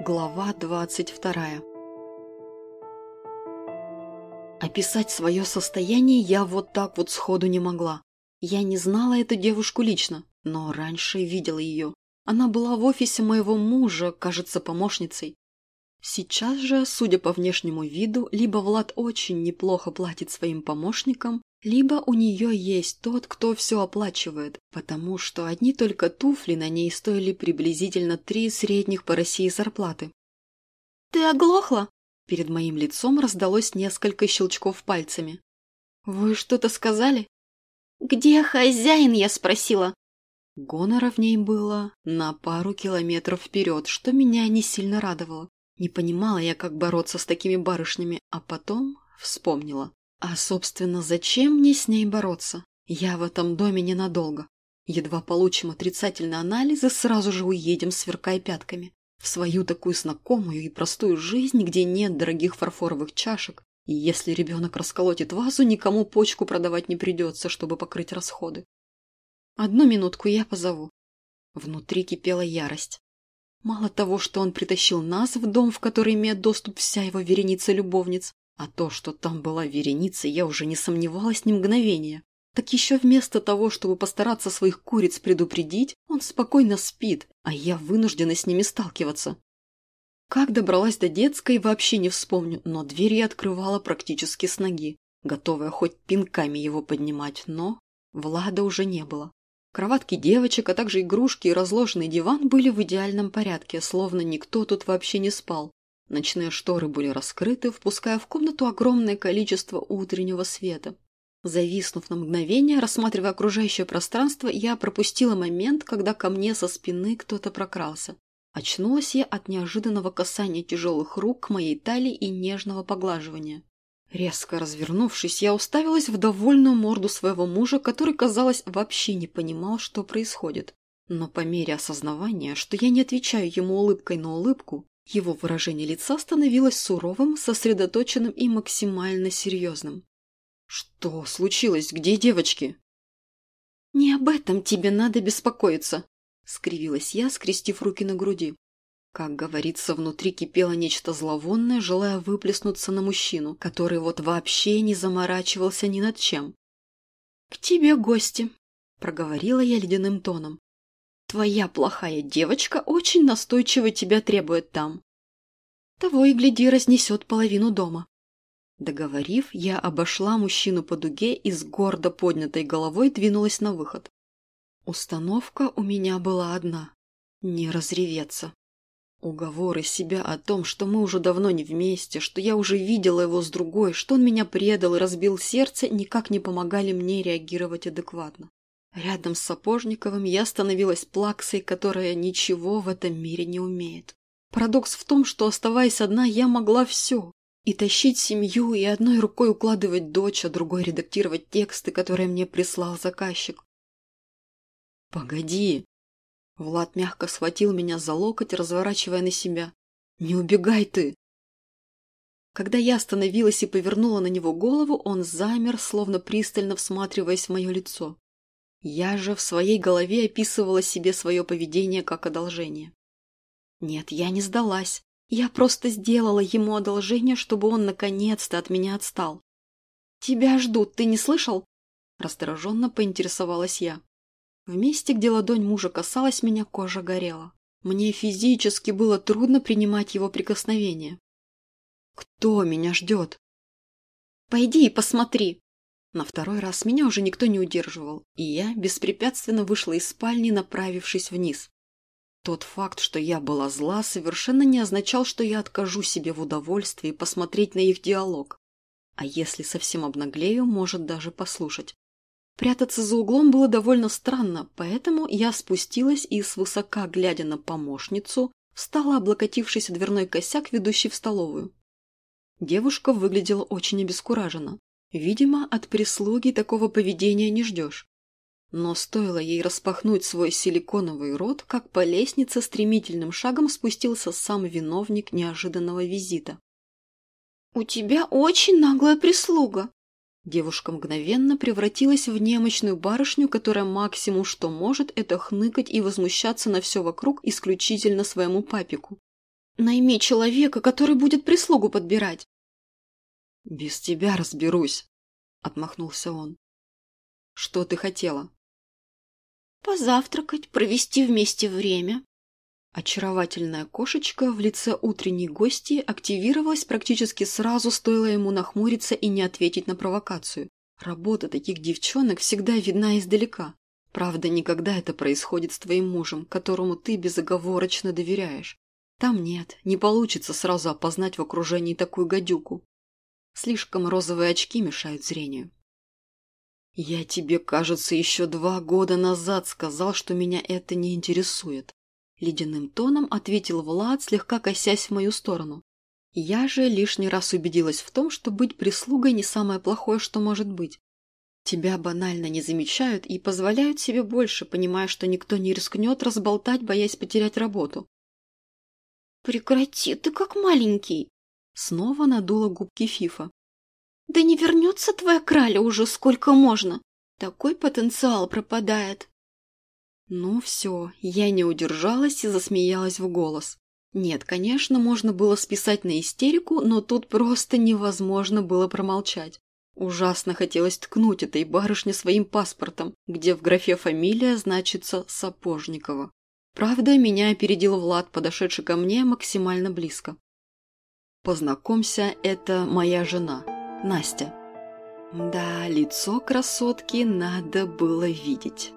Глава двадцать вторая Описать свое состояние я вот так вот сходу не могла. Я не знала эту девушку лично, но раньше видела ее. Она была в офисе моего мужа, кажется, помощницей. Сейчас же, судя по внешнему виду, либо Влад очень неплохо платит своим помощникам, либо у нее есть тот, кто все оплачивает, потому что одни только туфли на ней стоили приблизительно три средних по России зарплаты. «Ты оглохла?» Перед моим лицом раздалось несколько щелчков пальцами. «Вы что-то сказали?» «Где хозяин?» – я спросила. Гонора в ней было на пару километров вперед, что меня не сильно радовало. Не понимала я, как бороться с такими барышнями, а потом вспомнила. А, собственно, зачем мне с ней бороться? Я в этом доме ненадолго. Едва получим отрицательные анализы, сразу же уедем, сверкая пятками. В свою такую знакомую и простую жизнь, где нет дорогих фарфоровых чашек, и если ребенок расколотит вазу, никому почку продавать не придется, чтобы покрыть расходы. Одну минутку я позову. Внутри кипела ярость. Мало того, что он притащил нас в дом, в который имеет доступ вся его вереница любовниц, а то, что там была вереница, я уже не сомневалась ни мгновения. Так еще вместо того, чтобы постараться своих куриц предупредить, он спокойно спит, а я вынуждена с ними сталкиваться. Как добралась до детской, вообще не вспомню, но дверь я открывала практически с ноги, готовая хоть пинками его поднимать, но Влада уже не было. Кроватки девочек, а также игрушки и разложенный диван были в идеальном порядке, словно никто тут вообще не спал. Ночные шторы были раскрыты, впуская в комнату огромное количество утреннего света. Зависнув на мгновение, рассматривая окружающее пространство, я пропустила момент, когда ко мне со спины кто-то прокрался. Очнулась я от неожиданного касания тяжелых рук к моей талии и нежного поглаживания. Резко развернувшись, я уставилась в довольную морду своего мужа, который, казалось, вообще не понимал, что происходит. Но по мере осознавания, что я не отвечаю ему улыбкой на улыбку, его выражение лица становилось суровым, сосредоточенным и максимально серьезным. «Что случилось? Где девочки?» «Не об этом тебе надо беспокоиться», — скривилась я, скрестив руки на груди. Как говорится, внутри кипело нечто зловонное, желая выплеснуться на мужчину, который вот вообще не заморачивался ни над чем. «К тебе гости», — проговорила я ледяным тоном. Твоя плохая девочка очень настойчиво тебя требует там. Того и гляди, разнесет половину дома. Договорив, я обошла мужчину по дуге и с гордо поднятой головой двинулась на выход. Установка у меня была одна – не разреветься. Уговоры себя о том, что мы уже давно не вместе, что я уже видела его с другой, что он меня предал и разбил сердце, никак не помогали мне реагировать адекватно. Рядом с Сапожниковым я становилась плаксой, которая ничего в этом мире не умеет. Парадокс в том, что, оставаясь одна, я могла все. И тащить семью, и одной рукой укладывать дочь, а другой редактировать тексты, которые мне прислал заказчик. «Погоди!» Влад мягко схватил меня за локоть, разворачивая на себя. «Не убегай ты!» Когда я остановилась и повернула на него голову, он замер, словно пристально всматриваясь в мое лицо. Я же в своей голове описывала себе свое поведение как одолжение. Нет, я не сдалась. Я просто сделала ему одолжение, чтобы он наконец-то от меня отстал. «Тебя ждут, ты не слышал?» Раздраженно поинтересовалась я. В месте, где ладонь мужа касалась меня, кожа горела. Мне физически было трудно принимать его прикосновение. «Кто меня ждет?» «Пойди и посмотри!» На второй раз меня уже никто не удерживал, и я беспрепятственно вышла из спальни, направившись вниз. Тот факт, что я была зла, совершенно не означал, что я откажу себе в удовольствии посмотреть на их диалог. А если совсем обнаглею, может даже послушать. Прятаться за углом было довольно странно, поэтому я спустилась и, свысока глядя на помощницу, встала, облокотившись о дверной косяк, ведущий в столовую. Девушка выглядела очень обескураженно. Видимо, от прислуги такого поведения не ждешь. Но стоило ей распахнуть свой силиконовый рот, как по лестнице стремительным шагом спустился сам виновник неожиданного визита. «У тебя очень наглая прислуга!» Девушка мгновенно превратилась в немощную барышню, которая максимум что может, это хныкать и возмущаться на все вокруг исключительно своему папику. Найми человека, который будет прислугу подбирать. Без тебя разберусь, отмахнулся он. Что ты хотела? Позавтракать, провести вместе время. Очаровательная кошечка в лице утренней гости активировалась практически сразу, стоило ему нахмуриться и не ответить на провокацию. Работа таких девчонок всегда видна издалека. Правда, никогда это происходит с твоим мужем, которому ты безоговорочно доверяешь. Там нет, не получится сразу опознать в окружении такую гадюку. Слишком розовые очки мешают зрению. «Я тебе, кажется, еще два года назад сказал, что меня это не интересует», — ледяным тоном ответил Влад, слегка косясь в мою сторону. Я же лишний раз убедилась в том, что быть прислугой не самое плохое, что может быть. Тебя банально не замечают и позволяют себе больше, понимая, что никто не рискнет разболтать, боясь потерять работу. «Прекрати, ты как маленький!» Снова надула губки Фифа. «Да не вернется твоя краля уже сколько можно! Такой потенциал пропадает!» Ну все, я не удержалась и засмеялась в голос. Нет, конечно, можно было списать на истерику, но тут просто невозможно было промолчать. Ужасно хотелось ткнуть этой барышне своим паспортом, где в графе «фамилия» значится Сапожникова. Правда, меня опередил Влад, подошедший ко мне максимально близко. Познакомься, это моя жена, Настя. Да, лицо красотки надо было видеть.